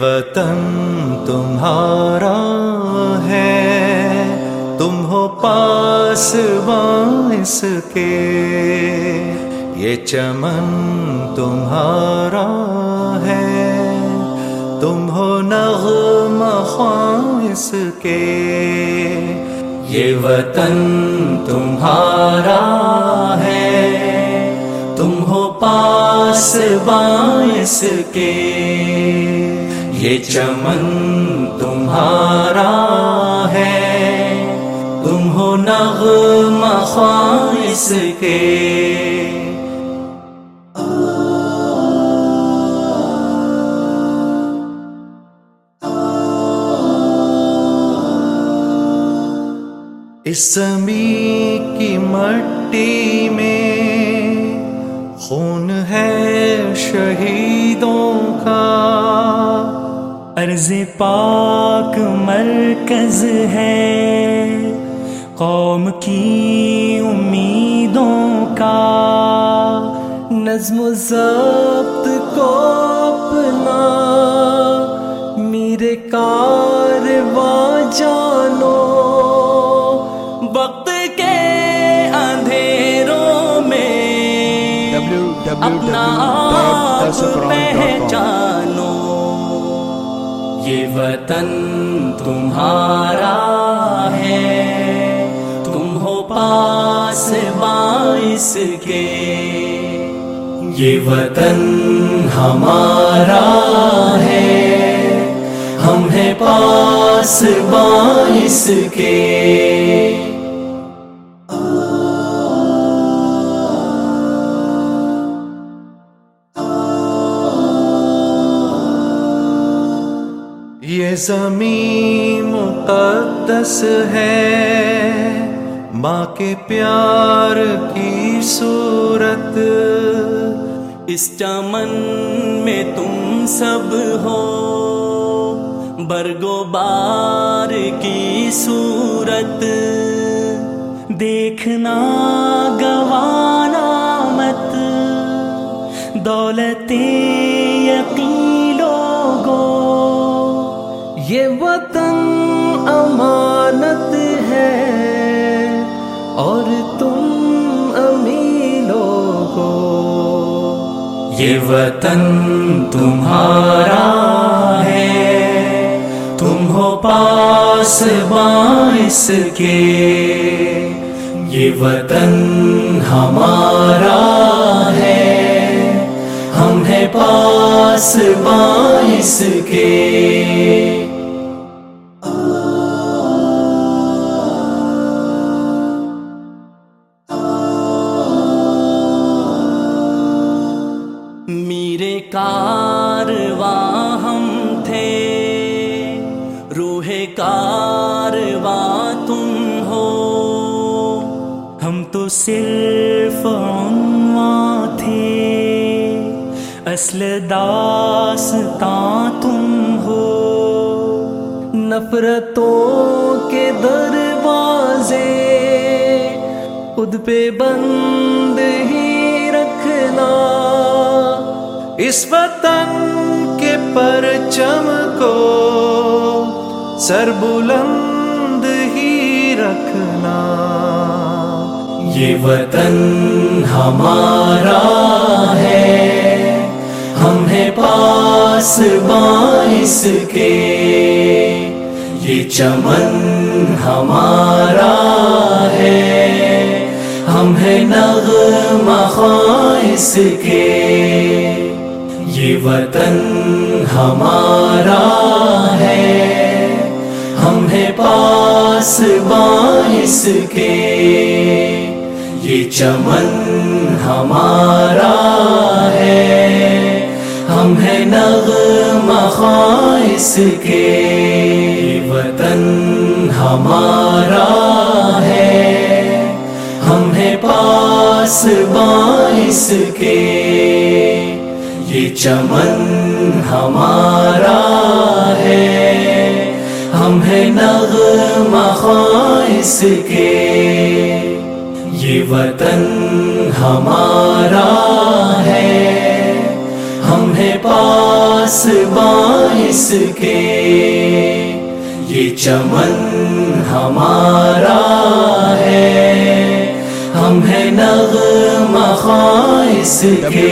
وطن تمہارا ہے۔ تم ہو پاس باعث کے۔ یہ چمن تمہارا ہے۔ تم ہو نغم خواہش کے۔ یہ وطن تمہارا ہے۔ تم ہو پاس باعث کے۔ یہ چمن تمہارا ہے۔ تم ہو نغم خواہش کے۔ اس زمین کی مٹی میں خون ہے شہیدوں عرض پاک مرکز ہے۔ قوم کی امیدوں کا نظم و ضبط کو اپنا میرے کارواں جانو وقت کے اندھیروں میں اپنا آپ پہچانو۔ یہ وطن تمہارا ہے۔ تم ہو پاس باعث کے۔ یہ وطن ہمارا ہے۔ ہم ہیں پاس باعث کے۔ زمین مقدس ہے۔ ماں کے پیار کی صورت۔ اس چمن میں تم سب ہو۔ برگو بار کی صورت۔ دیکھنا گوانا مت۔ دولت یہ وطن امانت ہے اور تم امی لوگو یہ وطن تمہارا ہے۔ تم ہو پاس باعث کے۔ یہ وطن ہمارا ہے۔ ہم ہیں پاس باعث کے۔ کارواں ہم تھے۔ روح کارواں تم ہو۔ ہم تو صرف عنواں تھے۔ اصل داستان تم ہو۔ نفرتوں کے دروازے خود پہ بند ہی اس وطن کے پرچم کو سر بلند ہی رکھنا۔ یہ وطن ہمارا ہے۔ ہم ہیں پاس باعث کے۔ یہ چمن ہمارا ہے۔ ہم ہیں نغمہ خواہش کے۔ یہ وطن ہمارا ہے۔ ہم ہیں پاس باعث کے۔ یہ چمن ہمارا ہے۔ ہم ہیں نغمہ خواہش کے۔ یہ وطن ہمارا ہے۔ ہم ہیں پاس باعث کے۔ یہ چمن ہمارا ہے۔ ہم ہیں نغمہ خواہش کے۔ یہ وطن ہمارا ہے۔ ہم ہیں پاس پاسبان کے۔ یہ چمن ہمارا ہے۔ ہم ہیں نغمہ خواہ اس کے